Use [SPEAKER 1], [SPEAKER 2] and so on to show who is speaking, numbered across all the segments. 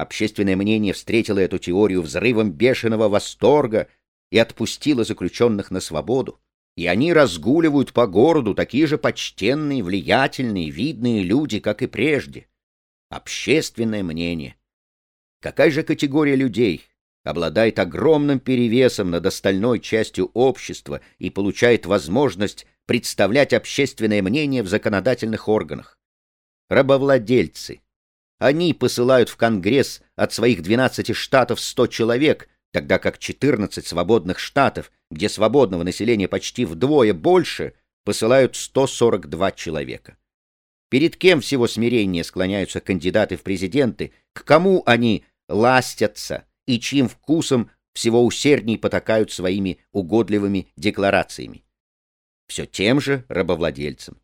[SPEAKER 1] Общественное мнение встретило эту теорию взрывом бешеного восторга и отпустило заключенных на свободу. И они разгуливают по городу, такие же почтенные, влиятельные, видные люди, как и прежде. Общественное мнение. Какая же категория людей обладает огромным перевесом над остальной частью общества и получает возможность представлять общественное мнение в законодательных органах? Рабовладельцы. Они посылают в Конгресс от своих 12 штатов 100 человек, тогда как 14 свободных штатов, где свободного населения почти вдвое больше, посылают 142 человека. Перед кем всего смирение склоняются кандидаты в президенты, к кому они ластятся и чьим вкусом всего усердней потакают своими угодливыми декларациями. Все тем же рабовладельцам.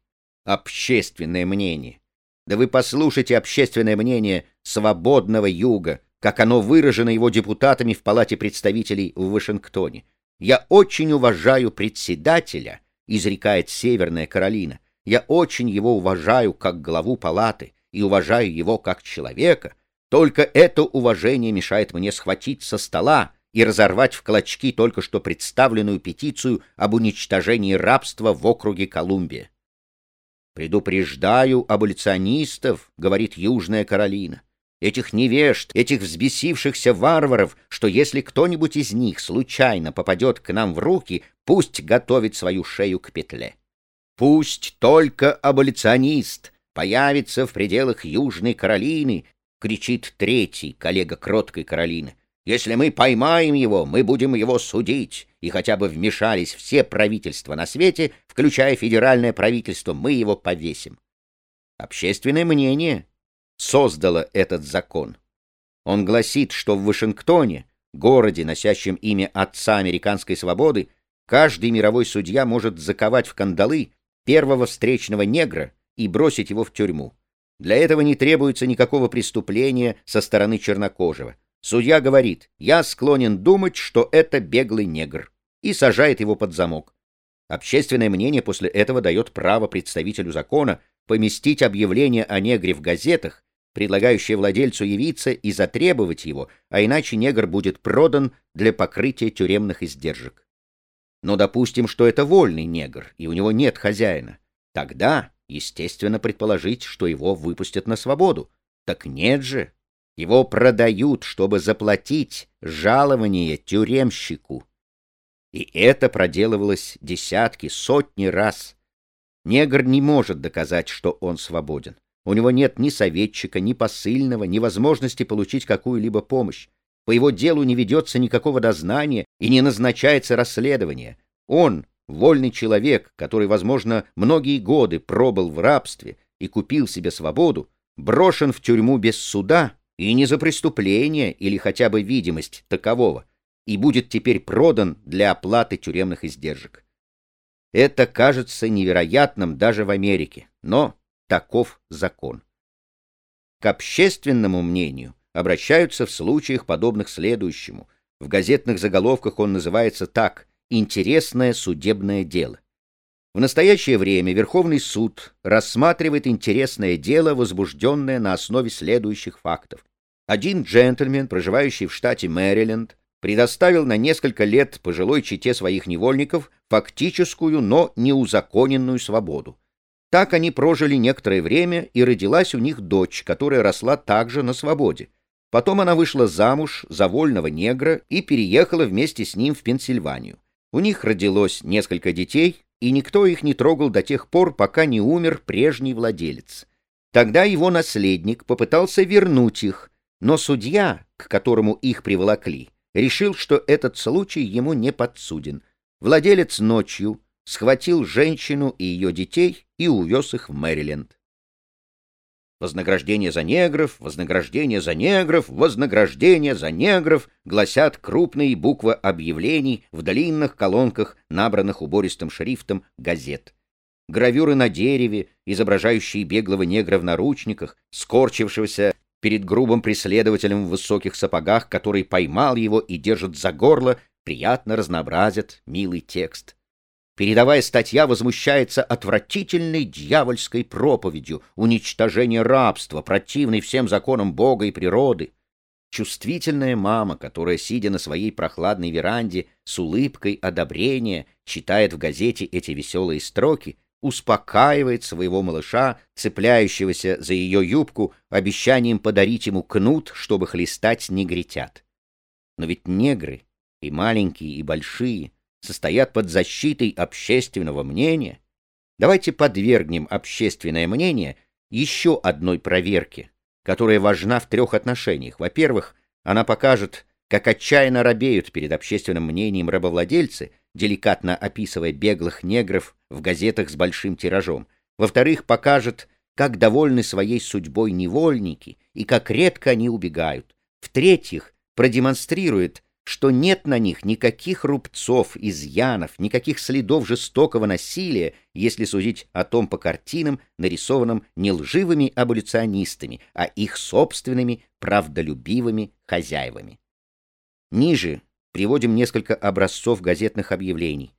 [SPEAKER 1] Общественное мнение. Да вы послушайте общественное мнение свободного юга, как оно выражено его депутатами в Палате представителей в Вашингтоне. «Я очень уважаю председателя», — изрекает Северная Каролина. «Я очень его уважаю как главу палаты и уважаю его как человека. Только это уважение мешает мне схватить со стола и разорвать в клочки только что представленную петицию об уничтожении рабства в округе Колумбия. «Предупреждаю аболиционистов», — говорит Южная Каролина, этих невежд, этих взбесившихся варваров, что если кто-нибудь из них случайно попадет к нам в руки, пусть готовит свою шею к петле. Пусть только аболиционист появится в пределах Южной Каролины, кричит третий коллега кроткой Каролины. Если мы поймаем его, мы будем его судить, и хотя бы вмешались все правительства на свете, включая федеральное правительство, мы его повесим. Общественное мнение создало этот закон. Он гласит, что в Вашингтоне, городе, носящем имя Отца Американской Свободы, каждый мировой судья может заковать в кандалы первого встречного негра и бросить его в тюрьму. Для этого не требуется никакого преступления со стороны чернокожего. Судья говорит, я склонен думать, что это беглый негр, и сажает его под замок. Общественное мнение после этого дает право представителю закона поместить объявление о негре в газетах, предлагающее владельцу явиться и затребовать его, а иначе негр будет продан для покрытия тюремных издержек. Но допустим, что это вольный негр, и у него нет хозяина. Тогда, естественно, предположить, что его выпустят на свободу. Так нет же. Его продают, чтобы заплатить жалование тюремщику. И это проделывалось десятки, сотни раз. Негр не может доказать, что он свободен. У него нет ни советчика, ни посыльного, ни возможности получить какую-либо помощь. По его делу не ведется никакого дознания и не назначается расследование. Он, вольный человек, который, возможно, многие годы пробыл в рабстве и купил себе свободу, брошен в тюрьму без суда и не за преступление или хотя бы видимость такового, и будет теперь продан для оплаты тюремных издержек. Это кажется невероятным даже в Америке, но таков закон. К общественному мнению обращаются в случаях, подобных следующему. В газетных заголовках он называется так «Интересное судебное дело». В настоящее время Верховный суд рассматривает интересное дело, возбужденное на основе следующих фактов. Один джентльмен, проживающий в штате Мэриленд, предоставил на несколько лет пожилой чете своих невольников фактическую, но неузаконенную свободу. Так они прожили некоторое время, и родилась у них дочь, которая росла также на свободе. Потом она вышла замуж за вольного негра и переехала вместе с ним в Пенсильванию. У них родилось несколько детей, и никто их не трогал до тех пор, пока не умер прежний владелец. Тогда его наследник попытался вернуть их, но судья, к которому их приволокли, решил, что этот случай ему не подсуден. Владелец ночью схватил женщину и ее детей и увез их в Мэриленд. Вознаграждение за негров, вознаграждение за негров, вознаграждение за негров гласят крупные буквы объявлений в длинных колонках, набранных убористым шрифтом газет. Гравюры на дереве, изображающие беглого негра в наручниках, скорчившегося перед грубым преследователем в высоких сапогах, который поймал его и держит за горло, приятно разнообразят милый текст. Передовая статья возмущается отвратительной дьявольской проповедью уничтожения рабства, противной всем законам Бога и природы. чувствительная мама, которая, сидя на своей прохладной веранде, с улыбкой одобрения читает в газете эти веселые строки, успокаивает своего малыша, цепляющегося за ее юбку, обещанием подарить ему кнут, чтобы хлестать негритят. Но ведь негры, и маленькие, и большие, состоят под защитой общественного мнения. Давайте подвергнем общественное мнение еще одной проверке, которая важна в трех отношениях. Во-первых, она покажет, как отчаянно робеют перед общественным мнением рабовладельцы, деликатно описывая беглых негров в газетах с большим тиражом. Во-вторых, покажет, как довольны своей судьбой невольники и как редко они убегают. В-третьих, продемонстрирует, что нет на них никаких рубцов, изъянов, никаких следов жестокого насилия, если судить о том по картинам, нарисованным не лживыми аболиционистами, а их собственными правдолюбивыми хозяевами. Ниже приводим несколько образцов газетных объявлений.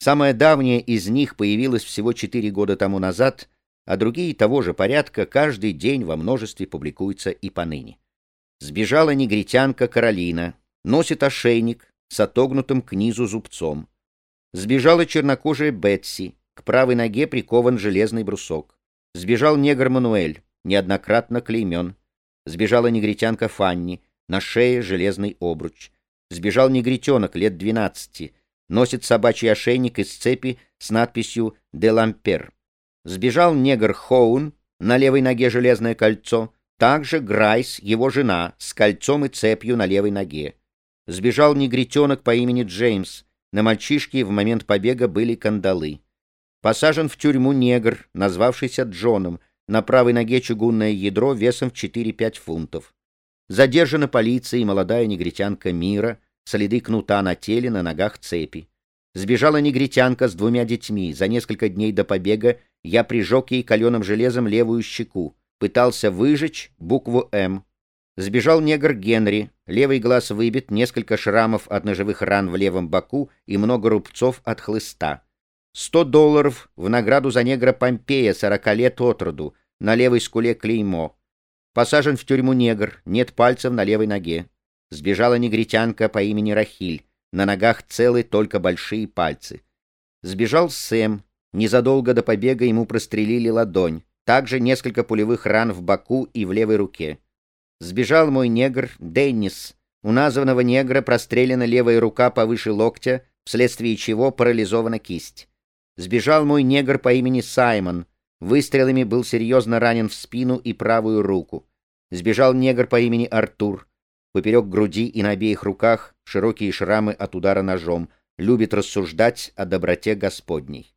[SPEAKER 1] Самое давнее из них появилось всего четыре года тому назад, а другие того же порядка каждый день во множестве публикуются и поныне. Сбежала негритянка Каролина, носит ошейник с отогнутым к низу зубцом. Сбежала чернокожая Бетси, к правой ноге прикован железный брусок. Сбежал негр Мануэль, неоднократно клеймен. Сбежала негритянка Фанни, на шее железный обруч. Сбежал негритенок лет двенадцати, носит собачий ошейник из цепи с надписью «Де Лампер». Сбежал негр Хоун, на левой ноге железное кольцо, также Грайс, его жена, с кольцом и цепью на левой ноге сбежал негритенок по имени Джеймс. На мальчишке в момент побега были кандалы. Посажен в тюрьму негр, назвавшийся Джоном, на правой ноге чугунное ядро весом в 4-5 фунтов. Задержана полицией молодая негритянка Мира, следы кнута на теле, на ногах цепи. Сбежала негритянка с двумя детьми. За несколько дней до побега я прижег ей каленым железом левую щеку. Пытался выжечь букву «М». Сбежал негр Генри, левый глаз выбит, несколько шрамов от ножевых ран в левом боку и много рубцов от хлыста. Сто долларов в награду за негра Помпея, сорока лет от роду, на левой скуле клеймо. Посажен в тюрьму негр, нет пальцев на левой ноге. Сбежала негритянка по имени Рахиль, на ногах целы только большие пальцы. Сбежал Сэм, незадолго до побега ему прострелили ладонь, также несколько пулевых ран в боку и в левой руке. Сбежал мой негр Деннис. У названного негра прострелена левая рука повыше локтя, вследствие чего парализована кисть. Сбежал мой негр по имени Саймон. Выстрелами был серьезно ранен в спину и правую руку. Сбежал негр по имени Артур. Поперек груди и на обеих руках широкие шрамы от удара ножом. Любит рассуждать о доброте Господней.